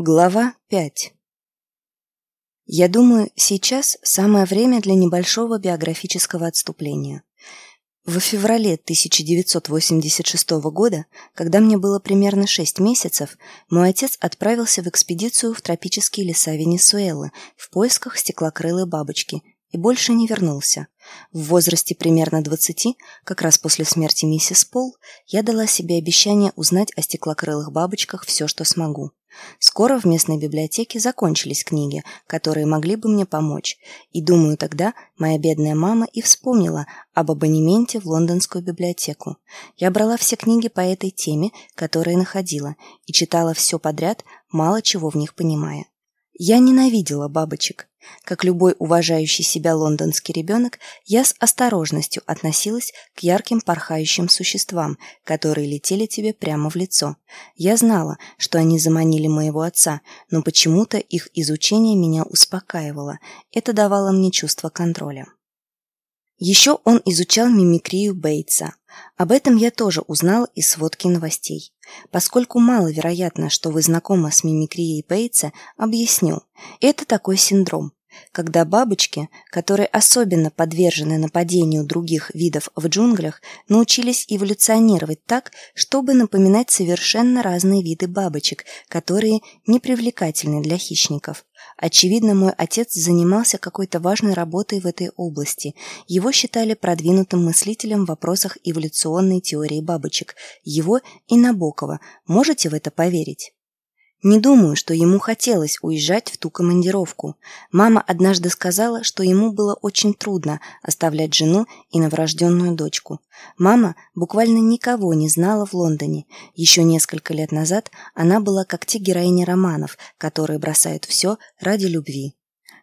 Глава 5 Я думаю, сейчас самое время для небольшого биографического отступления. В феврале 1986 года, когда мне было примерно 6 месяцев, мой отец отправился в экспедицию в тропические леса Венесуэлы в поисках стеклокрылой бабочки и больше не вернулся. В возрасте примерно 20, как раз после смерти миссис Пол, я дала себе обещание узнать о стеклокрылых бабочках все, что смогу. Скоро в местной библиотеке закончились книги, которые могли бы мне помочь, и, думаю, тогда моя бедная мама и вспомнила об абонементе в лондонскую библиотеку. Я брала все книги по этой теме, которые находила, и читала все подряд, мало чего в них понимая. Я ненавидела бабочек. Как любой уважающий себя лондонский ребенок, я с осторожностью относилась к ярким порхающим существам, которые летели тебе прямо в лицо. Я знала, что они заманили моего отца, но почему-то их изучение меня успокаивало. Это давало мне чувство контроля. Еще он изучал мимикрию Бейтса. Об этом я тоже узнала из сводки новостей. Поскольку маловероятно, что вы знакомы с мимикрией Бейтса, объясню. Это такой синдром когда бабочки, которые особенно подвержены нападению других видов в джунглях, научились эволюционировать так, чтобы напоминать совершенно разные виды бабочек, которые не привлекательны для хищников. Очевидно, мой отец занимался какой-то важной работой в этой области. Его считали продвинутым мыслителем в вопросах эволюционной теории бабочек. Его и Набокова. Можете в это поверить? Не думаю, что ему хотелось уезжать в ту командировку. Мама однажды сказала, что ему было очень трудно оставлять жену и новорожденную дочку. Мама буквально никого не знала в Лондоне. Еще несколько лет назад она была как те героини романов, которые бросают все ради любви.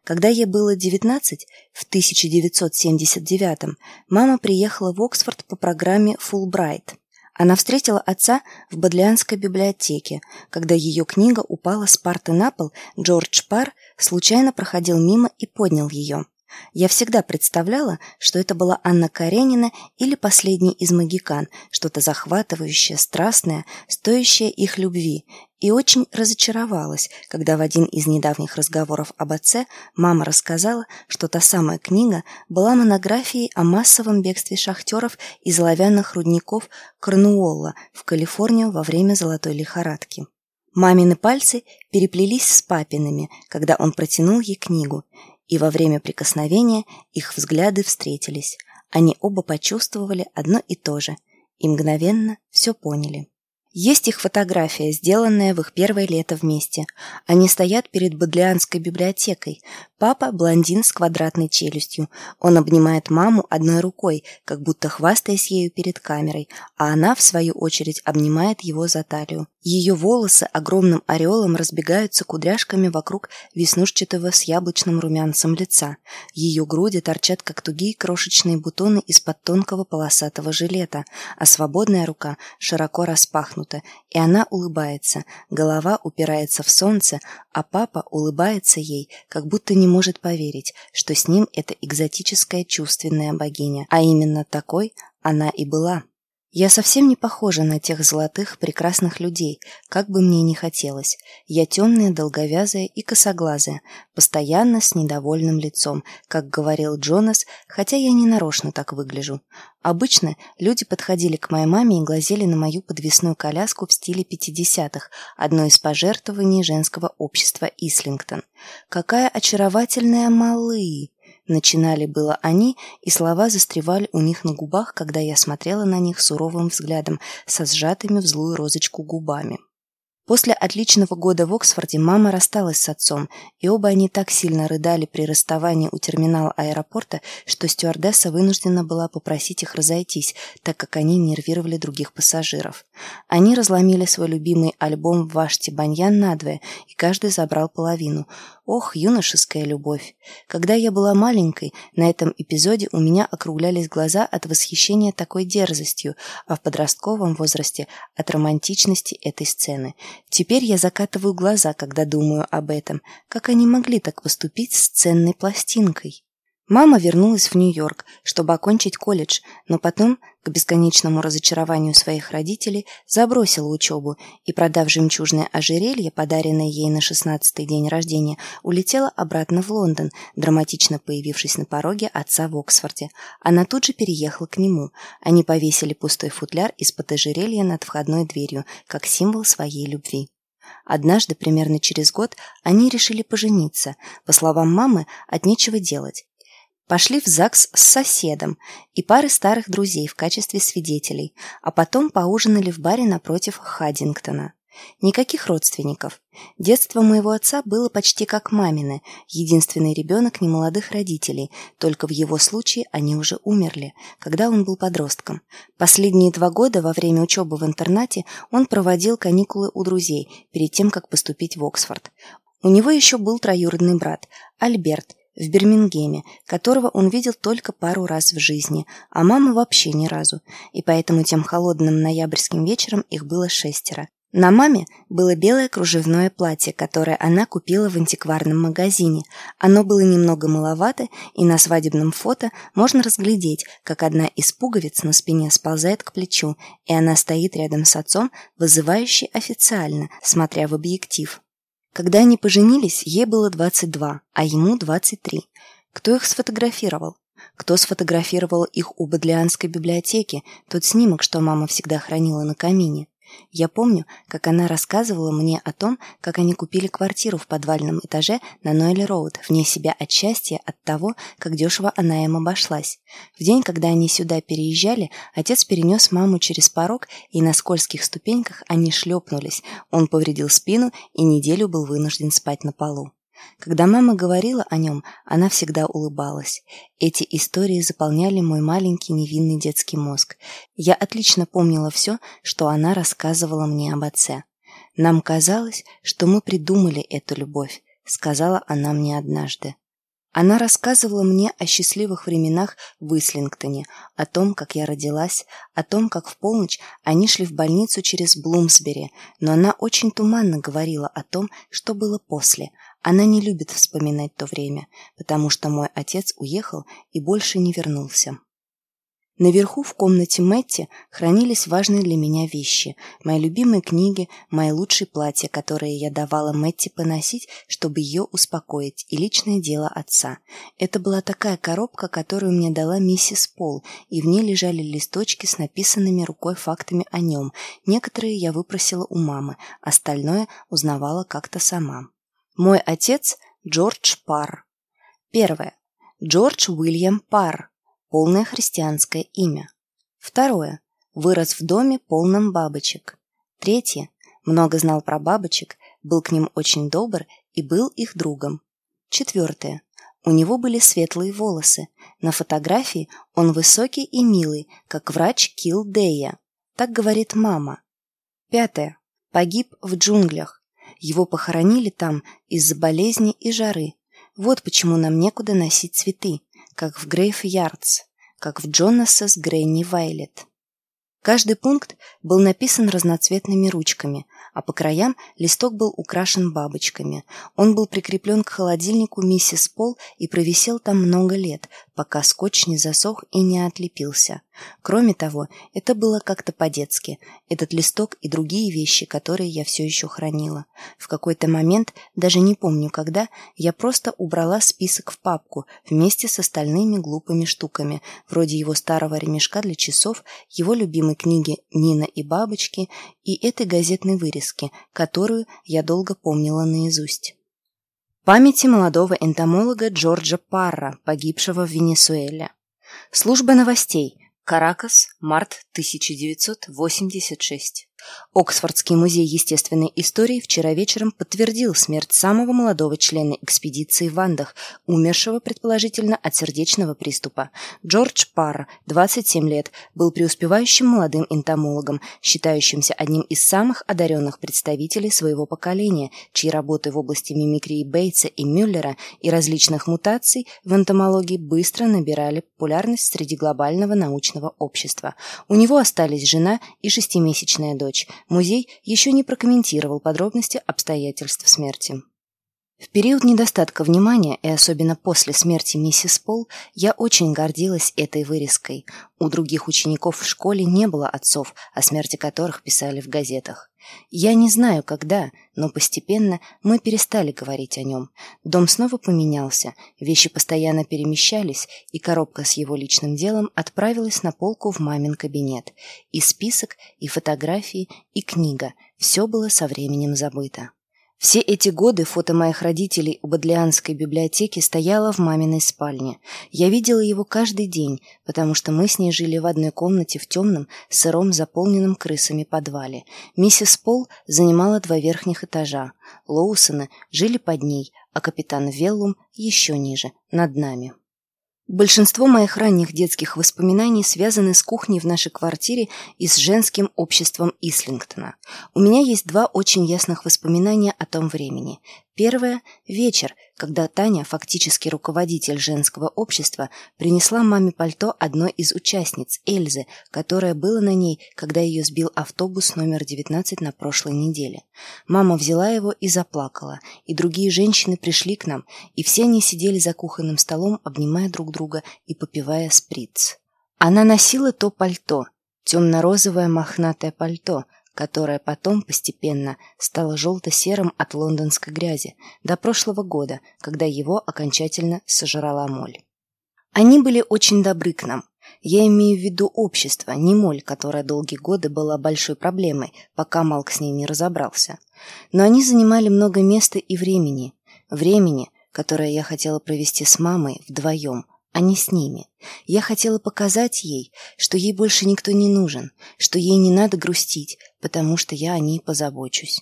Когда ей было 19, в 1979 мама приехала в Оксфорд по программе «Фулбрайт». Она встретила отца в Бодлианской библиотеке. Когда ее книга упала с парты на пол, Джордж Пар случайно проходил мимо и поднял ее. Я всегда представляла, что это была Анна Каренина или последний из магикан, что-то захватывающее, страстное, стоящее их любви, и очень разочаровалась, когда в один из недавних разговоров об отце мама рассказала, что та самая книга была монографией о массовом бегстве шахтеров из оловянных рудников Корнуолла в Калифорнию во время золотой лихорадки. Мамины пальцы переплелись с папиными, когда он протянул ей книгу, и во время прикосновения их взгляды встретились. Они оба почувствовали одно и то же и мгновенно все поняли. Есть их фотография, сделанная в их первое лето вместе. Они стоят перед Бодлианской библиотекой. Папа – блондин с квадратной челюстью. Он обнимает маму одной рукой, как будто хвастаясь ею перед камерой, а она, в свою очередь, обнимает его за талию. Ее волосы огромным ореолом разбегаются кудряшками вокруг веснушчатого с яблочным румянцем лица. Ее груди торчат, как тугие крошечные бутоны из-под тонкого полосатого жилета, а свободная рука широко распахнута распахнута, и она улыбается, голова упирается в солнце, а папа улыбается ей, как будто не может поверить, что с ним эта экзотическая чувственная богиня, а именно такой она и была. Я совсем не похожа на тех золотых, прекрасных людей, как бы мне ни хотелось. Я темная, долговязая и косоглазая, постоянно с недовольным лицом, как говорил Джонас, хотя я не нарочно так выгляжу. Обычно люди подходили к моей маме и глазели на мою подвесную коляску в стиле 50-х, одно из пожертвований женского общества Ислингтон. «Какая очаровательная малы!» Начинали было они, и слова застревали у них на губах, когда я смотрела на них суровым взглядом, со сжатыми в злую розочку губами. После отличного года в Оксфорде мама рассталась с отцом, и оба они так сильно рыдали при расставании у терминала аэропорта, что стюардесса вынуждена была попросить их разойтись, так как они нервировали других пассажиров. Они разломили свой любимый альбом «Вашти Баньян» надвое, и каждый забрал половину. Ох, юношеская любовь! Когда я была маленькой, на этом эпизоде у меня округлялись глаза от восхищения такой дерзостью, а в подростковом возрасте от романтичности этой сцены. Теперь я закатываю глаза, когда думаю об этом. Как они могли так поступить с ценной пластинкой? Мама вернулась в Нью-Йорк, чтобы окончить колледж, но потом, к бесконечному разочарованию своих родителей, забросила учебу и, продав жемчужное ожерелье, подаренное ей на шестнадцатый день рождения, улетела обратно в Лондон, драматично появившись на пороге отца в Оксфорде. Она тут же переехала к нему. Они повесили пустой футляр из-под ожерелья над входной дверью, как символ своей любви. Однажды, примерно через год, они решили пожениться. По словам мамы, от нечего делать. Пошли в ЗАГС с соседом и парой старых друзей в качестве свидетелей, а потом поужинали в баре напротив Хаддингтона. Никаких родственников. Детство моего отца было почти как мамины, единственный ребенок немолодых родителей, только в его случае они уже умерли, когда он был подростком. Последние два года во время учебы в интернате он проводил каникулы у друзей перед тем, как поступить в Оксфорд. У него еще был троюродный брат, Альберт, в Бирмингеме, которого он видел только пару раз в жизни, а маму вообще ни разу, и поэтому тем холодным ноябрьским вечером их было шестеро. На маме было белое кружевное платье, которое она купила в антикварном магазине. Оно было немного маловато, и на свадебном фото можно разглядеть, как одна из пуговиц на спине сползает к плечу, и она стоит рядом с отцом, вызывающе официально, смотря в объектив. Когда они поженились, ей было 22, а ему 23. Кто их сфотографировал? Кто сфотографировал их у Бодлианской библиотеки, тот снимок, что мама всегда хранила на камине? Я помню, как она рассказывала мне о том, как они купили квартиру в подвальном этаже на Нойли-Роуд, вне себя от счастья от того, как дешево она им обошлась. В день, когда они сюда переезжали, отец перенес маму через порог, и на скользких ступеньках они шлепнулись. Он повредил спину и неделю был вынужден спать на полу. Когда мама говорила о нем, она всегда улыбалась. Эти истории заполняли мой маленький невинный детский мозг. Я отлично помнила все, что она рассказывала мне об отце. «Нам казалось, что мы придумали эту любовь», — сказала она мне однажды. Она рассказывала мне о счастливых временах в Ислингтоне, о том, как я родилась, о том, как в полночь они шли в больницу через Блумсбери, но она очень туманно говорила о том, что было после, она не любит вспоминать то время, потому что мой отец уехал и больше не вернулся. Наверху в комнате Мэтти хранились важные для меня вещи. Мои любимые книги, мои лучшие платья, которые я давала Мэтти поносить, чтобы ее успокоить, и личное дело отца. Это была такая коробка, которую мне дала миссис Пол, и в ней лежали листочки с написанными рукой фактами о нем. Некоторые я выпросила у мамы, остальное узнавала как-то сама. Мой отец Джордж Парр. Первое. Джордж Уильям Парр. Полное христианское имя. Второе. Вырос в доме, полном бабочек. Третье. Много знал про бабочек, был к ним очень добр и был их другом. Четвертое. У него были светлые волосы. На фотографии он высокий и милый, как врач Килдея. Так говорит мама. Пятое. Погиб в джунглях. Его похоронили там из-за болезни и жары. Вот почему нам некуда носить цветы, как в Грейф-Ярдс, как в Джонасас Грейни Вайлет. Каждый пункт был написан разноцветными ручками, а по краям листок был украшен бабочками. Он был прикреплен к холодильнику миссис Пол и провисел там много лет, пока скотч не засох и не отлепился. Кроме того, это было как-то по-детски. Этот листок и другие вещи, которые я все еще хранила. В какой-то момент, даже не помню когда, я просто убрала список в папку вместе с остальными глупыми штуками, вроде его старого ремешка для часов, его любимой книги «Нина и бабочки» и этой газетной вырезки, которую я долго помнила наизусть. Памяти молодого энтомолога Джорджа Парра, погибшего в Венесуэле. Служба новостей – Каракас, март 1986. Оксфордский музей естественной истории вчера вечером подтвердил смерть самого молодого члена экспедиции в Андах, умершего, предположительно, от сердечного приступа. Джордж Парр, 27 лет, был преуспевающим молодым энтомологом, считающимся одним из самых одаренных представителей своего поколения, чьи работы в области мимикрии Бейтса и Мюллера и различных мутаций в энтомологии быстро набирали популярность среди глобального научного общества. У него остались жена и шестимесячная дочь. Музей еще не прокомментировал подробности обстоятельств смерти. В период недостатка внимания, и особенно после смерти миссис Пол, я очень гордилась этой вырезкой. У других учеников в школе не было отцов, о смерти которых писали в газетах. Я не знаю, когда, но постепенно мы перестали говорить о нем. Дом снова поменялся, вещи постоянно перемещались, и коробка с его личным делом отправилась на полку в мамин кабинет. И список, и фотографии, и книга – все было со временем забыто. Все эти годы фото моих родителей у Бодлианской библиотеки стояло в маминой спальне. Я видела его каждый день, потому что мы с ней жили в одной комнате в темном, сыром, заполненном крысами подвале. Миссис Пол занимала два верхних этажа. Лоусоны жили под ней, а капитан Веллум еще ниже, над нами. Большинство моих ранних детских воспоминаний связаны с кухней в нашей квартире и с женским обществом Ислингтона. У меня есть два очень ясных воспоминания о том времени. Первое – вечер, когда Таня, фактически руководитель женского общества, принесла маме пальто одной из участниц, Эльзы, которое было на ней, когда ее сбил автобус номер 19 на прошлой неделе. Мама взяла его и заплакала, и другие женщины пришли к нам, и все они сидели за кухонным столом, обнимая друг друга и попивая сприц. Она носила то пальто, темно-розовое мохнатое пальто, которое потом постепенно стало желто-серым от лондонской грязи до прошлого года, когда его окончательно сожрала моль. Они были очень добры к нам. Я имею в виду общество, не моль, которая долгие годы была большой проблемой, пока Малк с ней не разобрался. Но они занимали много места и времени. Времени, которое я хотела провести с мамой вдвоем – а не с ними. Я хотела показать ей, что ей больше никто не нужен, что ей не надо грустить, потому что я о ней позабочусь.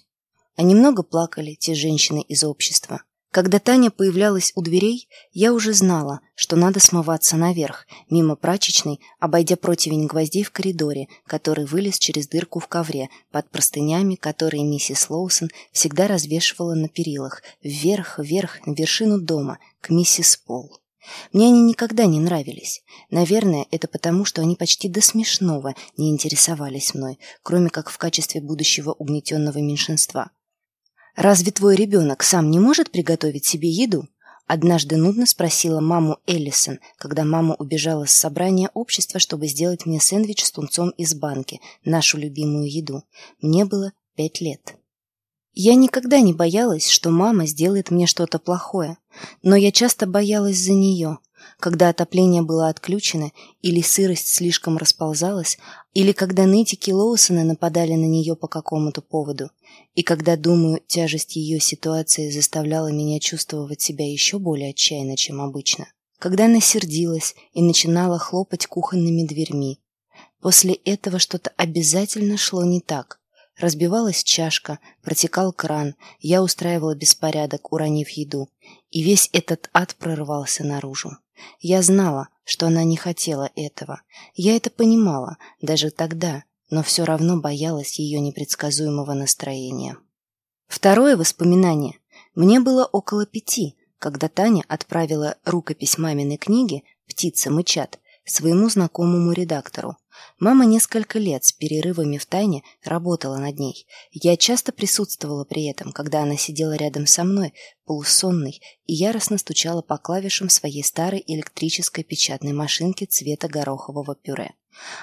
Они много плакали, те женщины из общества. Когда Таня появлялась у дверей, я уже знала, что надо смываться наверх, мимо прачечной, обойдя противень гвоздей в коридоре, который вылез через дырку в ковре, под простынями, которые миссис Лоусон всегда развешивала на перилах, вверх, вверх, на вершину дома, к миссис Пол. Мне они никогда не нравились. Наверное, это потому, что они почти до смешного не интересовались мной, кроме как в качестве будущего угнетенного меньшинства. «Разве твой ребенок сам не может приготовить себе еду?» Однажды нудно спросила маму Эллисон, когда мама убежала с собрания общества, чтобы сделать мне сэндвич с тунцом из банки, нашу любимую еду. Мне было пять лет. Я никогда не боялась, что мама сделает мне что-то плохое, но я часто боялась за нее, когда отопление было отключено или сырость слишком расползалась, или когда нытики Лоусона нападали на нее по какому-то поводу, и когда, думаю, тяжесть ее ситуации заставляла меня чувствовать себя еще более отчаянно, чем обычно, когда она сердилась и начинала хлопать кухонными дверьми. После этого что-то обязательно шло не так – Разбивалась чашка, протекал кран, я устраивала беспорядок, уронив еду, и весь этот ад прорывался наружу. Я знала, что она не хотела этого. Я это понимала, даже тогда, но все равно боялась ее непредсказуемого настроения. Второе воспоминание. Мне было около пяти, когда Таня отправила рукопись маминой книги «Птица мычат» своему знакомому редактору. Мама несколько лет с перерывами в тайне работала над ней. Я часто присутствовала при этом, когда она сидела рядом со мной, полусонной, и яростно стучала по клавишам своей старой электрической печатной машинки цвета горохового пюре.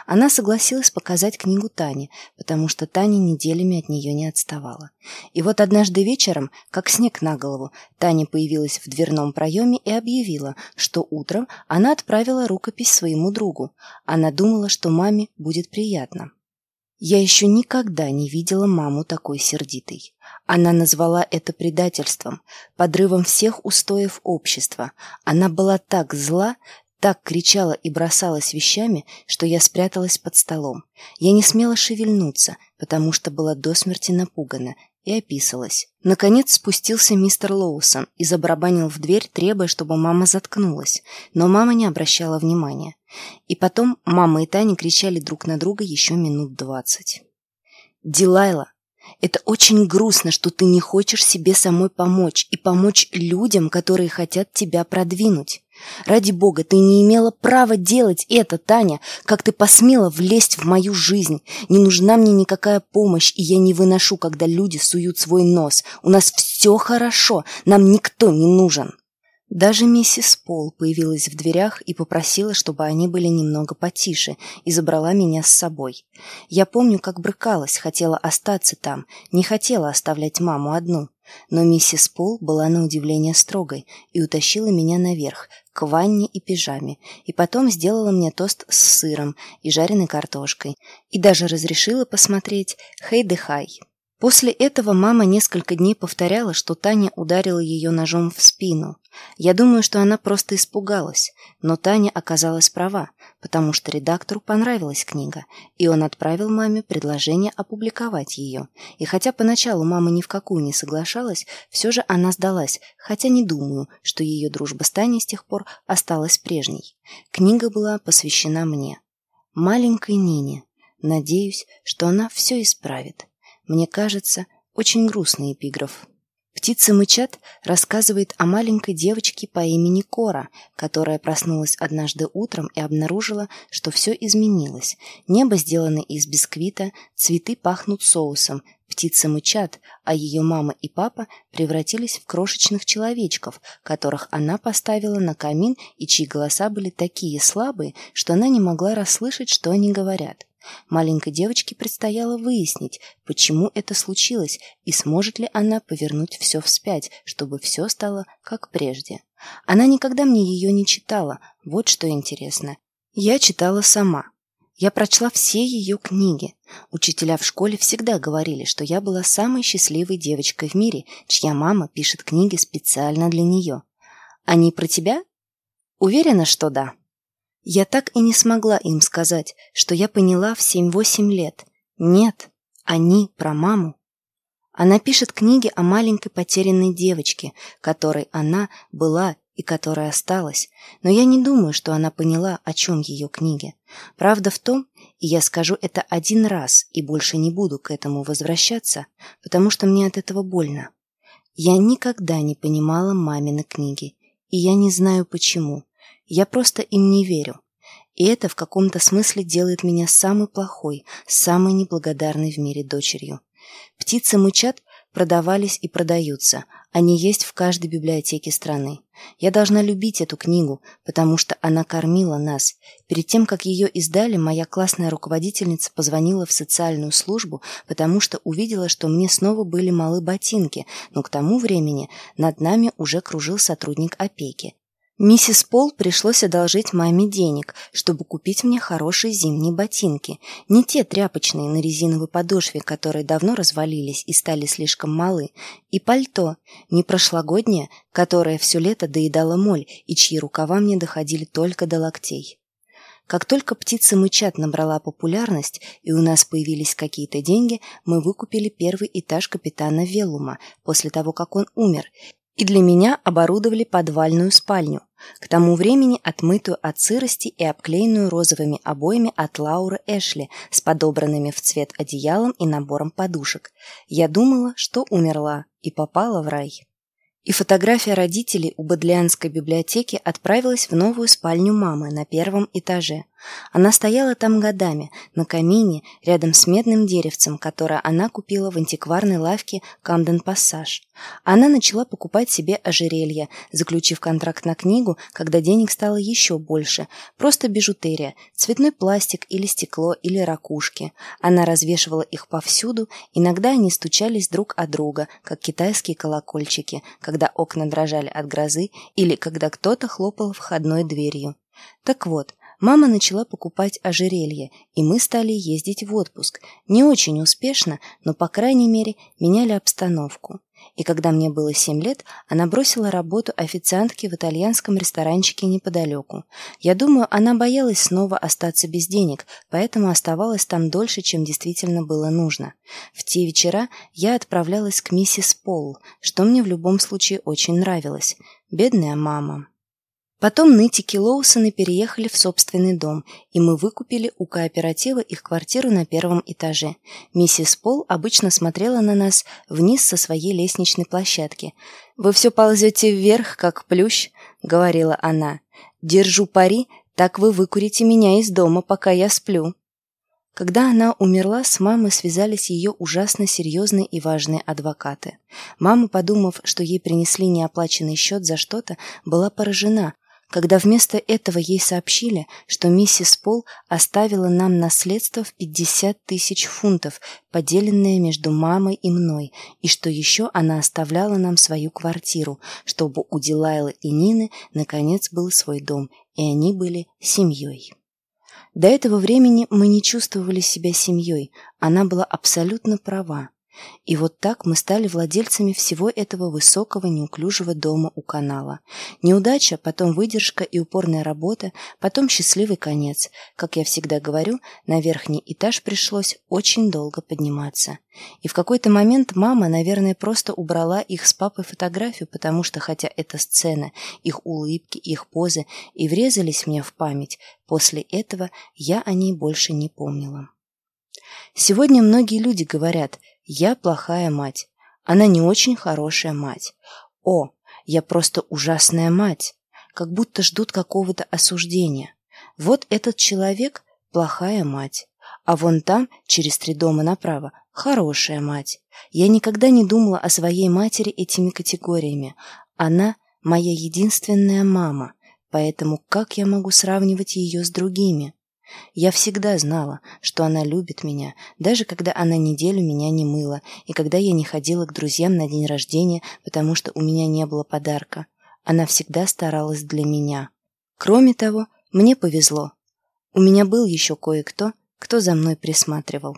Она согласилась показать книгу Тане, потому что Таня неделями от нее не отставала. И вот однажды вечером, как снег на голову, Таня появилась в дверном проеме и объявила, что утром она отправила рукопись своему другу. Она думала, что маме будет приятно. Я еще никогда не видела маму такой сердитой. Она назвала это предательством, подрывом всех устоев общества. Она была так зла, так кричала и бросалась вещами, что я спряталась под столом. Я не смела шевельнуться, потому что была до смерти напугана, и описалась. Наконец спустился мистер Лоусон и забарабанил в дверь, требуя, чтобы мама заткнулась, но мама не обращала внимания. И потом мама и Таня кричали друг на друга еще минут двадцать. «Дилайла, это очень грустно, что ты не хочешь себе самой помочь и помочь людям, которые хотят тебя продвинуть. Ради бога, ты не имела права делать это, Таня, как ты посмела влезть в мою жизнь. Не нужна мне никакая помощь, и я не выношу, когда люди суют свой нос. У нас все хорошо, нам никто не нужен. Даже миссис Пол появилась в дверях и попросила, чтобы они были немного потише, и забрала меня с собой. Я помню, как брыкалась, хотела остаться там, не хотела оставлять маму одну. Но миссис Пол была на удивление строгой и утащила меня наверх, к ванне и пижаме, и потом сделала мне тост с сыром и жареной картошкой, и даже разрешила посмотреть «Хей-де-хай». После этого мама несколько дней повторяла, что Таня ударила ее ножом в спину. Я думаю, что она просто испугалась, но Таня оказалась права, потому что редактору понравилась книга, и он отправил маме предложение опубликовать ее. И хотя поначалу мама ни в какую не соглашалась, все же она сдалась, хотя не думаю, что ее дружба с Таней с тех пор осталась прежней. Книга была посвящена мне. Маленькой Нине. Надеюсь, что она все исправит. Мне кажется, очень грустный эпиграф. «Птицы мычат» рассказывает о маленькой девочке по имени Кора, которая проснулась однажды утром и обнаружила, что все изменилось. Небо сделано из бисквита, цветы пахнут соусом, птицы мычат, а ее мама и папа превратились в крошечных человечков, которых она поставила на камин и чьи голоса были такие слабые, что она не могла расслышать, что они говорят. Маленькой девочке предстояло выяснить, почему это случилось и сможет ли она повернуть все вспять, чтобы все стало как прежде. Она никогда мне ее не читала, вот что интересно. Я читала сама. Я прочла все ее книги. Учителя в школе всегда говорили, что я была самой счастливой девочкой в мире, чья мама пишет книги специально для нее. Они про тебя? Уверена, что да. Я так и не смогла им сказать, что я поняла в 7-8 лет. Нет, они про маму. Она пишет книги о маленькой потерянной девочке, которой она была и которая осталась, но я не думаю, что она поняла, о чем ее книги. Правда в том, и я скажу это один раз и больше не буду к этому возвращаться, потому что мне от этого больно. Я никогда не понимала мамины книги, и я не знаю почему. Я просто им не верю. И это в каком-то смысле делает меня самой плохой, самой неблагодарной в мире дочерью. Птицы мычат продавались и продаются. Они есть в каждой библиотеке страны. Я должна любить эту книгу, потому что она кормила нас. Перед тем, как ее издали, моя классная руководительница позвонила в социальную службу, потому что увидела, что мне снова были малы ботинки, но к тому времени над нами уже кружил сотрудник опеки. Миссис Пол пришлось одолжить маме денег, чтобы купить мне хорошие зимние ботинки. Не те тряпочные на резиновой подошве, которые давно развалились и стали слишком малы. И пальто, не прошлогоднее, которое все лето доедало моль и чьи рукава мне доходили только до локтей. Как только «Птица мычат» набрала популярность и у нас появились какие-то деньги, мы выкупили первый этаж капитана Велума после того, как он умер, и для меня оборудовали подвальную спальню, к тому времени отмытую от сырости и обклеенную розовыми обоями от Лауры Эшли с подобранными в цвет одеялом и набором подушек. Я думала, что умерла и попала в рай и фотография родителей у Бодлианской библиотеки отправилась в новую спальню мамы на первом этаже. Она стояла там годами, на камине, рядом с медным деревцем, которое она купила в антикварной лавке Камден Пассаж. Она начала покупать себе ожерелья, заключив контракт на книгу, когда денег стало еще больше. Просто бижутерия, цветной пластик или стекло или ракушки. Она развешивала их повсюду, иногда они стучались друг о друга, как китайские колокольчики, когда окна дрожали от грозы или когда кто-то хлопал входной дверью. Так вот, мама начала покупать ожерелье, и мы стали ездить в отпуск. Не очень успешно, но, по крайней мере, меняли обстановку. И когда мне было семь лет, она бросила работу официантки в итальянском ресторанчике неподалеку. Я думаю, она боялась снова остаться без денег, поэтому оставалась там дольше, чем действительно было нужно. В те вечера я отправлялась к миссис Пол, что мне в любом случае очень нравилось. Бедная мама. Потом нытики Лоусоны переехали в собственный дом, и мы выкупили у кооператива их квартиру на первом этаже. Миссис Пол обычно смотрела на нас вниз со своей лестничной площадки. «Вы все ползете вверх, как плющ», — говорила она. Держу пари, так вы выкурите меня из дома, пока я сплю. Когда она умерла, с мамой связались ее ужасно серьезные и важные адвокаты. Мама, подумав, что ей принесли неоплаченный счет за что-то, была поражена, когда вместо этого ей сообщили, что миссис Пол оставила нам наследство в 50 тысяч фунтов, поделенное между мамой и мной, и что еще она оставляла нам свою квартиру, чтобы у Дилайлы и Нины наконец был свой дом, и они были семьей. До этого времени мы не чувствовали себя семьей, она была абсолютно права. И вот так мы стали владельцами всего этого высокого неуклюжего дома у канала. Неудача, потом выдержка и упорная работа, потом счастливый конец. Как я всегда говорю, на верхний этаж пришлось очень долго подниматься. И в какой-то момент мама, наверное, просто убрала их с папой фотографию, потому что хотя эта сцена, их улыбки, их позы и врезались мне в память, после этого я о ней больше не помнила. Сегодня многие люди говорят «я плохая мать», «она не очень хорошая мать», «о, я просто ужасная мать», как будто ждут какого-то осуждения. Вот этот человек – плохая мать, а вон там, через три дома направо, хорошая мать. Я никогда не думала о своей матери этими категориями. Она – моя единственная мама, поэтому как я могу сравнивать ее с другими? Я всегда знала, что она любит меня, даже когда она неделю меня не мыла, и когда я не ходила к друзьям на день рождения, потому что у меня не было подарка. Она всегда старалась для меня. Кроме того, мне повезло. У меня был еще кое-кто, кто за мной присматривал.